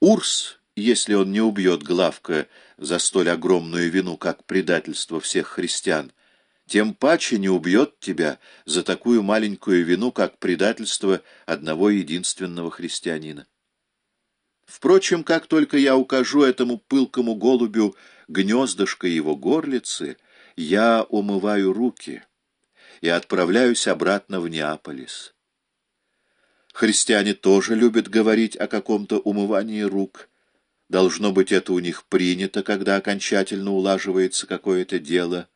Урс, если он не убьет Главка за столь огромную вину, как предательство всех христиан, тем паче не убьет тебя за такую маленькую вину, как предательство одного единственного христианина. Впрочем, как только я укажу этому пылкому голубю гнездышко его горлицы, я умываю руки и отправляюсь обратно в Неаполис. Христиане тоже любят говорить о каком-то умывании рук. Должно быть, это у них принято, когда окончательно улаживается какое-то дело.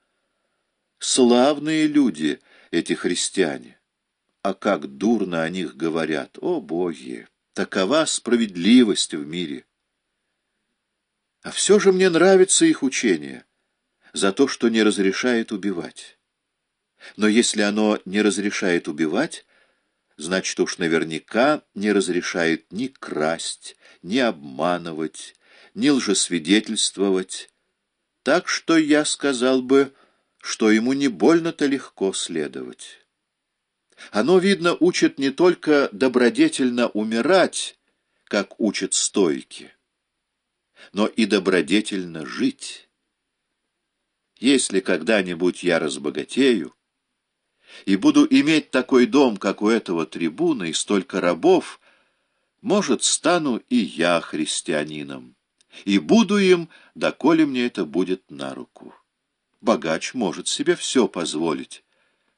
Славные люди, эти христиане. А как дурно о них говорят, о боги! Такова справедливость в мире. А все же мне нравится их учение за то, что не разрешает убивать. Но если оно не разрешает убивать, значит уж наверняка не разрешает ни красть, ни обманывать, ни лжесвидетельствовать. Так что я сказал бы, что ему не больно-то легко следовать. Оно, видно, учит не только добродетельно умирать, как учат стойки, но и добродетельно жить. Если когда-нибудь я разбогатею и буду иметь такой дом, как у этого трибуна, и столько рабов, может, стану и я христианином, и буду им, доколе мне это будет на руку. Богач может себе все позволить,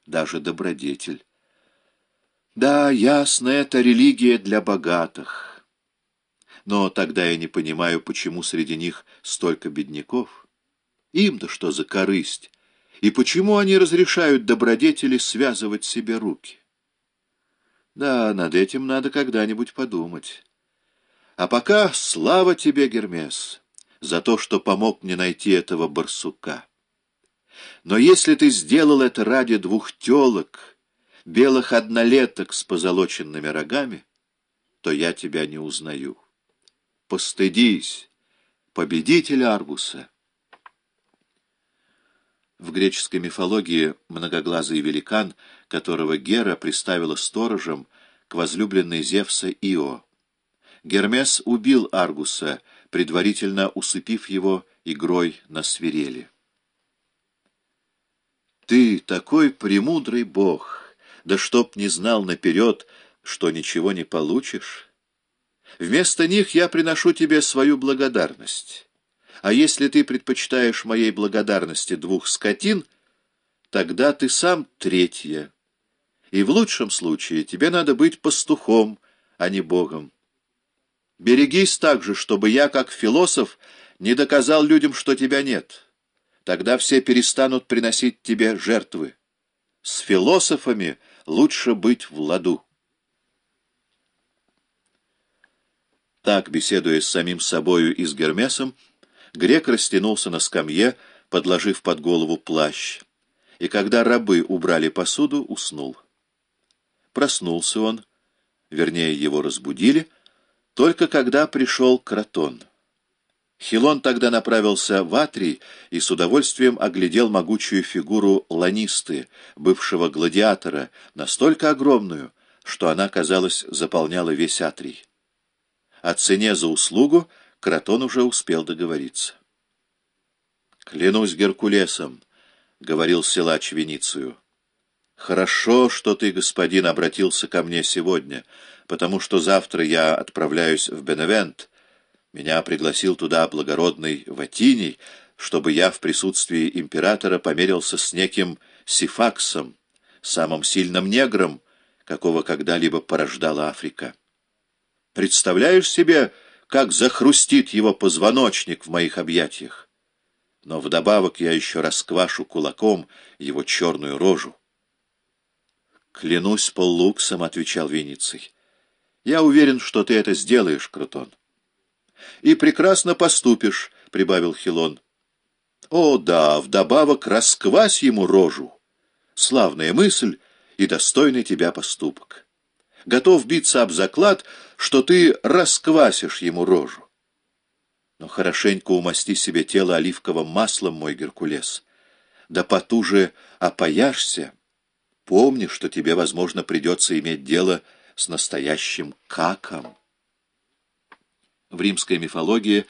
даже добродетель. Да, ясно, это религия для богатых. Но тогда я не понимаю, почему среди них столько бедняков. Им-то что за корысть? И почему они разрешают добродетели связывать себе руки? Да, над этим надо когда-нибудь подумать. А пока слава тебе, Гермес, за то, что помог мне найти этого барсука. Но если ты сделал это ради двух телок белых однолеток с позолоченными рогами, то я тебя не узнаю. Постыдись, победитель Аргуса. В греческой мифологии многоглазый великан, которого Гера приставила сторожем к возлюбленной Зевса Ио. Гермес убил Аргуса, предварительно усыпив его игрой на свирели. «Ты такой премудрый бог!» да чтоб не знал наперед, что ничего не получишь. Вместо них я приношу тебе свою благодарность. А если ты предпочитаешь моей благодарности двух скотин, тогда ты сам третья. И в лучшем случае тебе надо быть пастухом, а не богом. Берегись также, чтобы я, как философ, не доказал людям, что тебя нет. Тогда все перестанут приносить тебе жертвы. С философами — лучше быть в ладу. Так, беседуя с самим собою и с Гермесом, грек растянулся на скамье, подложив под голову плащ, и когда рабы убрали посуду, уснул. Проснулся он, вернее, его разбудили, только когда пришел Кротон. Хилон тогда направился в Атрий и с удовольствием оглядел могучую фигуру Ланисты, бывшего гладиатора, настолько огромную, что она, казалось, заполняла весь Атрий. О цене за услугу Кротон уже успел договориться. «Клянусь Геркулесом», — говорил силач Веницию, — «хорошо, что ты, господин, обратился ко мне сегодня, потому что завтра я отправляюсь в Беневент» Меня пригласил туда благородный Ватиний, чтобы я в присутствии императора померился с неким Сифаксом, самым сильным негром, какого когда-либо порождала Африка. Представляешь себе, как захрустит его позвоночник в моих объятиях? Но вдобавок я еще расквашу кулаком его черную рожу. «Клянусь поллуксом», — отвечал Вениций. «Я уверен, что ты это сделаешь, Крутон». И прекрасно поступишь, — прибавил Хилон. О, да, вдобавок расквась ему рожу. Славная мысль и достойный тебя поступок. Готов биться об заклад, что ты расквасишь ему рожу. Но хорошенько умасти себе тело оливковым маслом, мой Геркулес. Да потуже опояшься. Помни, что тебе, возможно, придется иметь дело с настоящим каком. в римской мифологии